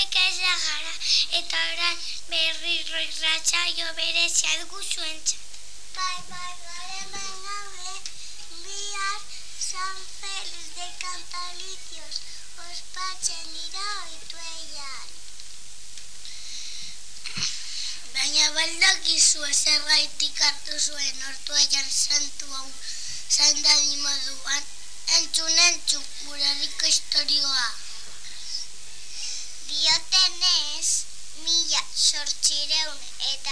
atera gara eta oran berri roirratxa jo berezia dugu zuen Bai, bai, garen gabe, bihar San Feliz de Cantalicios ospatzen dira oitueian. Baina baldakizu ezergaitik hartu zuen ortuaian santu hau zaindadi moduan, entzun entzun gure herriko historioa.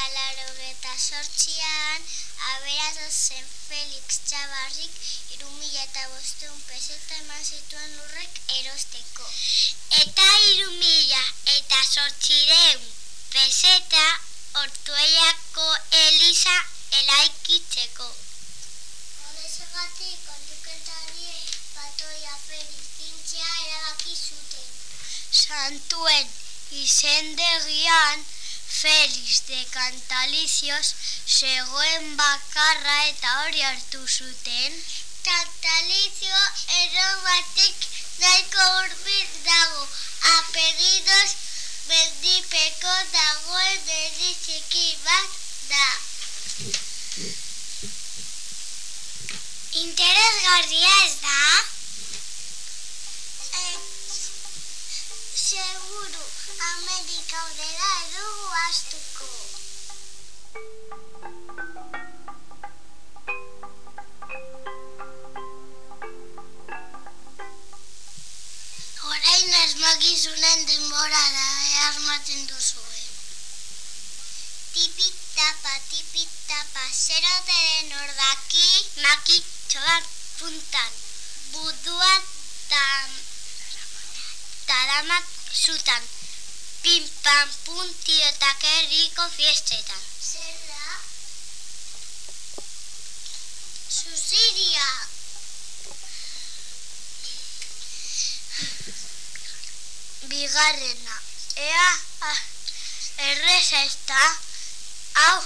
Eta larogeta sortxian, aberazo zen Felix Txabarrik iru mila eta bosteun peseta eman zituen lurrek erosteko. Eta iru mila eta sortxireun peseta ortueiako Elisa elaikitzeko. Horrezagatik ondukentariek patoia Felix dintzea erabaki zuten. Santuen izendegian Felix de Cantalicios zegoen bakarra eta hori hartu zuten. Tantalizio erobatik nahiko hurbil dago. Apelidos mendipeko dagoen herri txiki bat da. Interesgarria ez da? Seguru, Amerika aurrera edugu astuko. Orain asmakizunen denbora da, e asmatzen duzuen. Tipitapa, tipitapa, zero den ordaki, Makitxoak puntan. Budua da taramak zutan. Pim pam punti eta kerriko fiestetan. zer da? Zuziria. Bigarrena. Ea, ah, erreza ez da. Hau,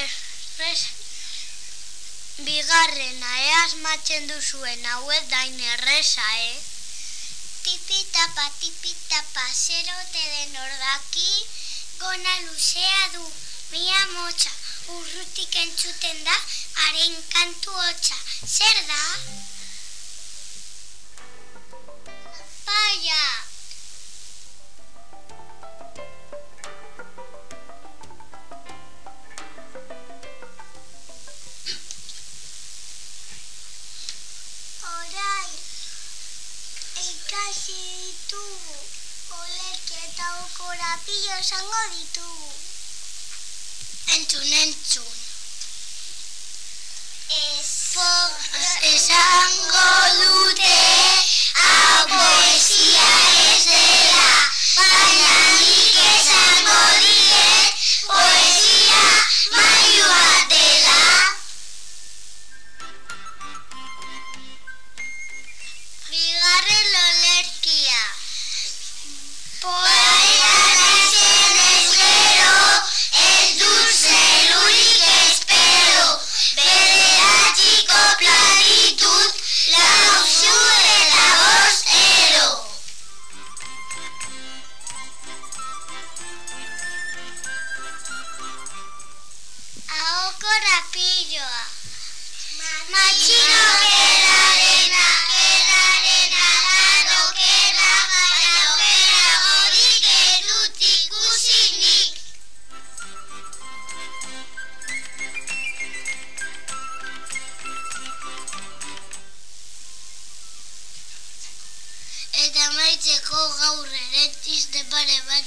errez. Bigarrena, ea asmatzen duzuen hauet dain erreza, eh? Tipitapa, tipitapa, zero den ordaki, Gona luzea du, mia motxa, urrutik entzuten da, haren kantu hotxa. Zer da? paia. Ikasi ditugu, olek eta okorapillo esango ditugu. Entzun, entzun. Espo, Esango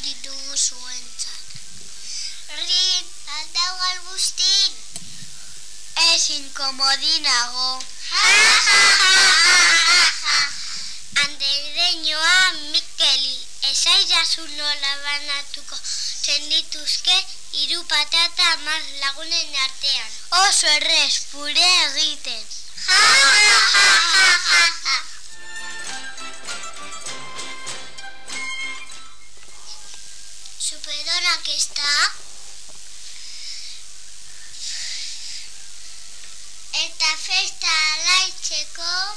ditugu zuentzat. rin, aldau galbustin. Ez inkomodinago. Andereñoa Mikeli, esaidazu nola banatuko zenituzke hiru patata hamar lagunen artean. Oso errez, pure egiten. Etxaran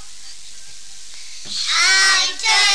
gabe